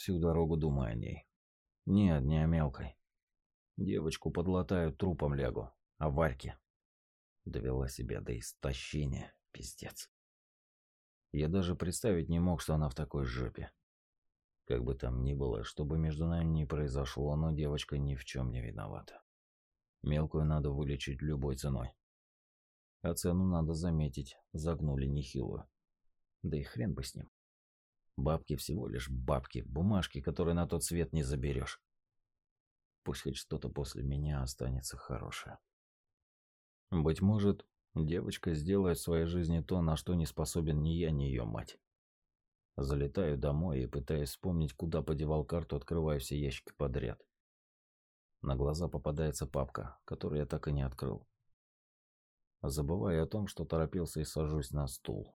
Всю дорогу думаю о ней. Нет, не о мелкой. Девочку подлатаю, трупом лягу. А Варьке довела себя до истощения, пиздец. Я даже представить не мог, что она в такой жопе. Как бы там ни было, чтобы между нами не произошло, но девочка ни в чем не виновата. Мелкую надо вылечить любой ценой. А цену надо заметить, загнули нехилую. Да и хрен бы с ним. Бабки всего лишь бабки, бумажки, которые на тот свет не заберешь. Пусть хоть что-то после меня останется хорошее. Быть может, девочка сделает в своей жизни то, на что не способен ни я, ни ее мать. Залетаю домой и пытаюсь вспомнить, куда подевал карту, открываю все ящики подряд. На глаза попадается папка, которую я так и не открыл. Забываю о том, что торопился и сажусь на стул.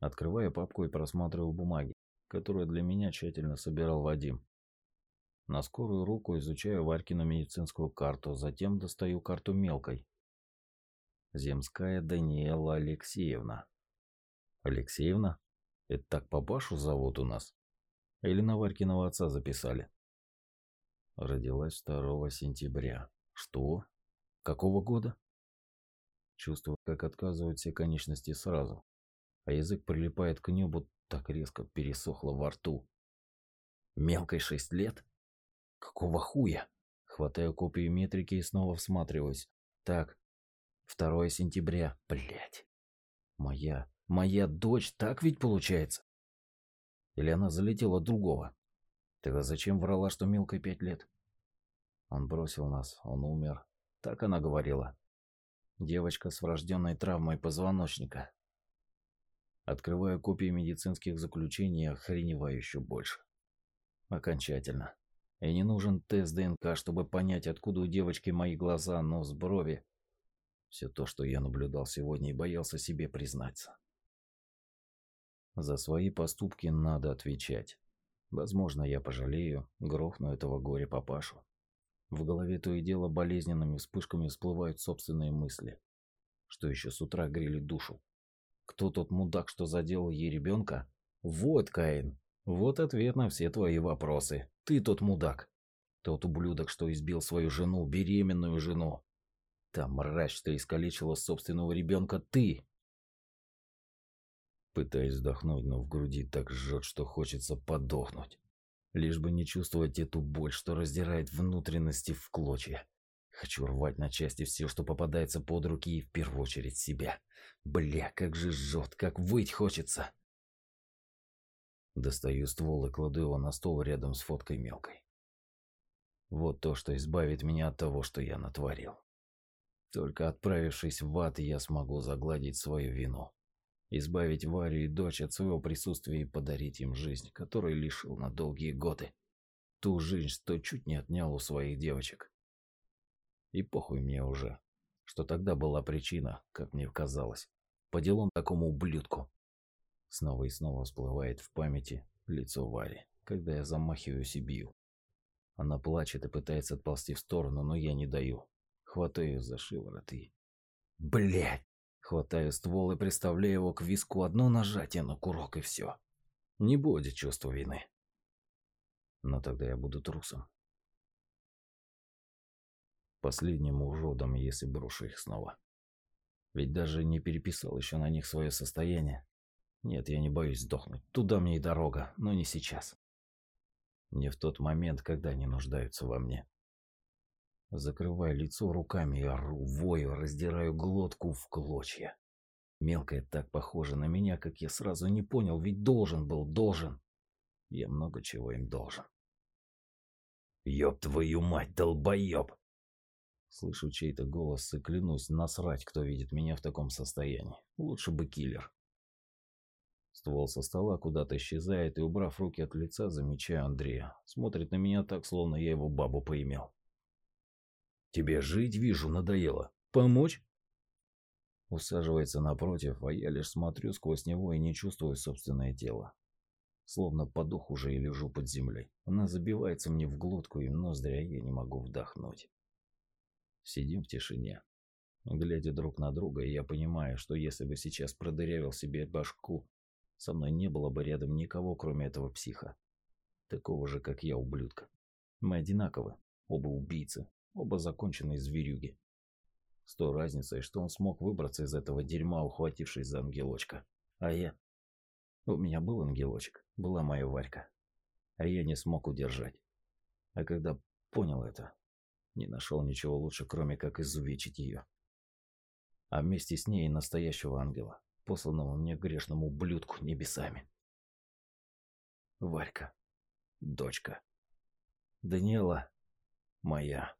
Открываю папку и просматриваю бумаги, которые для меня тщательно собирал Вадим. На скорую руку изучаю Варькину медицинскую карту, затем достаю карту мелкой. Земская Даниэла Алексеевна. Алексеевна? Это так папашу зовут у нас? Или на Варькиного отца записали? Родилась 2 сентября. Что? Какого года? Чувствую, как отказывают все конечности сразу а язык прилипает к небу, так резко пересохло во рту. Мелкой шесть лет? Какого хуя? Хватаю копию метрики и снова всматриваюсь. Так, 2 сентября, блядь. Моя, моя дочь, так ведь получается? Или она залетела другого? Тогда зачем врала, что мелкой пять лет? Он бросил нас, он умер. Так она говорила. Девочка с врожденной травмой позвоночника. Открываю копии медицинских заключений и еще больше. Окончательно. И не нужен тест ДНК, чтобы понять, откуда у девочки мои глаза, нос, брови. Все то, что я наблюдал сегодня и боялся себе признаться. За свои поступки надо отвечать. Возможно, я пожалею, грохну этого горя-папашу. В голове то и дело болезненными вспышками всплывают собственные мысли, что еще с утра грели душу. Кто тот мудак, что заделал ей ребенка? Вот, Каин. Вот ответ на все твои вопросы. Ты тот мудак. Тот ублюдок, что избил свою жену, беременную жену. Та мразь, что искалечила собственного ребенка, ты. Пытаюсь вздохнуть, но в груди так жжет, что хочется подохнуть. Лишь бы не чувствовать эту боль, что раздирает внутренности в клочья. Хочу рвать на части все, что попадается под руки, и в первую очередь себя. Бля, как же жжет, как выть хочется. Достаю ствол и кладу его на стол рядом с фоткой мелкой. Вот то, что избавит меня от того, что я натворил. Только отправившись в ад, я смогу загладить свою вину. Избавить Варю и дочь от своего присутствия и подарить им жизнь, которую лишил на долгие годы. Ту жизнь, что чуть не отнял у своих девочек. И похуй мне уже, что тогда была причина, как мне казалось, по делам такому ублюдку. Снова и снова всплывает в памяти лицо Вари, когда я замахиваюсь и бью. Она плачет и пытается отползти в сторону, но я не даю. Хватаю за шиворот и... Блядь! Хватаю ствол и приставляю его к виску одно нажатие на курок и все. Не будет чувства вины. Но тогда я буду трусом. Последним уродом, если брошу их снова. Ведь даже не переписал еще на них свое состояние. Нет, я не боюсь сдохнуть. Туда мне и дорога, но не сейчас. Не в тот момент, когда они нуждаются во мне. Закрываю лицо руками и ору, вою, раздираю глотку в клочья. Мелкая так похожа на меня, как я сразу не понял, ведь должен был, должен. Я много чего им должен. Ёб твою мать, долбоёб! Слышу чей-то голос и клянусь насрать, кто видит меня в таком состоянии. Лучше бы киллер. Ствол со стола куда-то исчезает, и, убрав руки от лица, замечаю Андрея. Смотрит на меня так, словно я его бабу поимел. «Тебе жить, вижу, надоело. Помочь?» Усаживается напротив, а я лишь смотрю сквозь него и не чувствую собственное тело. Словно подух уже и лежу под землей. Она забивается мне в глотку и в ноздри, а я не могу вдохнуть. Сидим в тишине. Глядя друг на друга, я понимаю, что если бы сейчас продырявил себе башку, со мной не было бы рядом никого, кроме этого психа. Такого же, как я, ублюдка. Мы одинаковы. Оба убийцы. Оба законченные зверюги. С той разницей, что он смог выбраться из этого дерьма, ухватившись за ангелочка. А я... У меня был ангелочек, была моя Варька. А я не смог удержать. А когда понял это, не нашел ничего лучше, кроме как изувечить ее. А вместе с ней и настоящего ангела, посланного мне грешному ублюдку небесами. Варька. Дочка. Даниэла. Моя.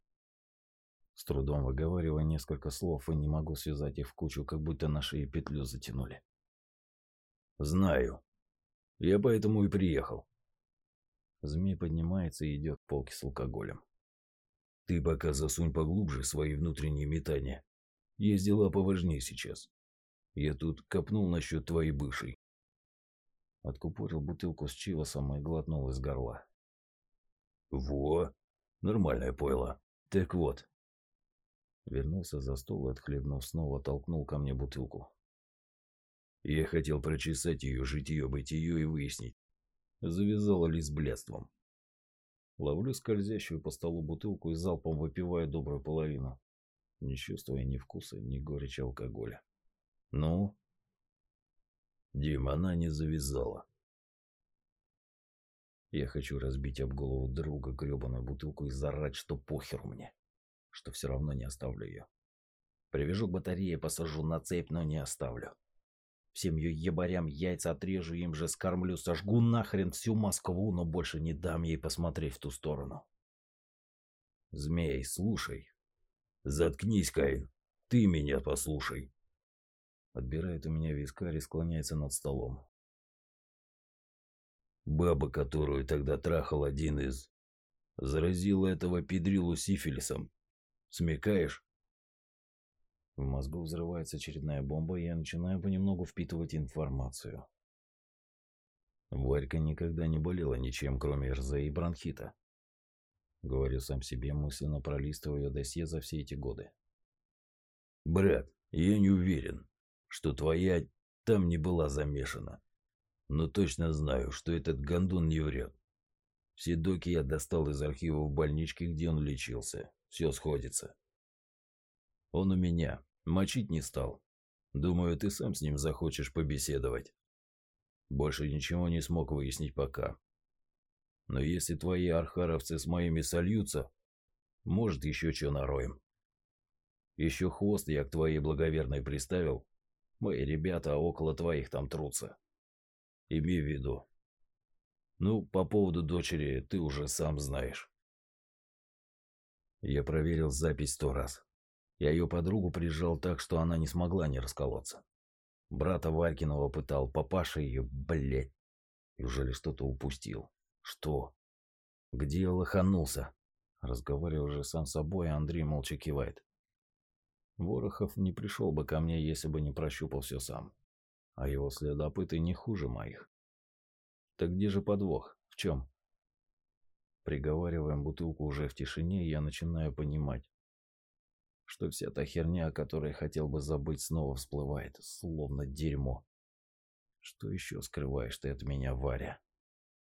С трудом выговаривая несколько слов и не могу связать их в кучу, как будто на шее петлю затянули. Знаю. Я поэтому и приехал. Змей поднимается и идет к полке с алкоголем. Ты пока засунь поглубже свои внутренние метания. Есть дела поважнее сейчас. Я тут копнул насчет твоей бывшей. Откупорил бутылку с чивосом и глотнул из горла. Во, нормальное пойло. Так вот, Вернулся за стол и, отхлебнув, снова толкнул ко мне бутылку. Я хотел прочесать ее житье-бытие и выяснить, завязала ли с блядством. Ловлю скользящую по столу бутылку и залпом выпиваю добрую половину, не чувствуя ни вкуса, ни горечи алкоголя. Ну? Дим, она не завязала. Я хочу разбить об голову друга гребаную бутылку и зарать, что похер мне что все равно не оставлю ее. Привяжу к батарее, посажу на цепь, но не оставлю. Всем ее ебарям яйца отрежу, им же скормлю, сожгу нахрен всю Москву, но больше не дам ей посмотреть в ту сторону. Змей, слушай. Заткнись, Каин. Ты меня послушай. Отбирает у меня вискарь и склоняется над столом. Баба, которую тогда трахал один из... Заразила этого педрилу сифилисом. Смекаешь? В мозгу взрывается очередная бомба, и я начинаю понемногу впитывать информацию. Варька никогда не болела ничем, кроме РЗ и бронхита. Говорю сам себе, мысленно пролистывая досье за все эти годы. «Брат, я не уверен, что твоя там не была замешана. Но точно знаю, что этот гондон не врет. Все доки я достал из архива в больничке, где он лечился. Все сходится. Он у меня. Мочить не стал. Думаю, ты сам с ним захочешь побеседовать. Больше ничего не смог выяснить пока. Но если твои архаровцы с моими сольются, может, еще что нароем. Еще хвост я к твоей благоверной приставил. Мои ребята около твоих там трутся. Имей в виду. Ну, по поводу дочери ты уже сам знаешь. Я проверил запись сто раз. Я ее подругу прижал так, что она не смогла не расколоться. Брата Варькиного пытал, папаша ее, блядь. Неужели что-то упустил? Что? Где лоханулся? Разговаривал уже сам собой, Андрей молча кивает. Ворохов не пришел бы ко мне, если бы не прощупал все сам. А его следопыты не хуже моих. Так где же подвох? В чем? Приговариваем бутылку уже в тишине, я начинаю понимать, что вся та херня, о которой хотел бы забыть, снова всплывает, словно дерьмо. Что еще скрываешь ты от меня, Варя?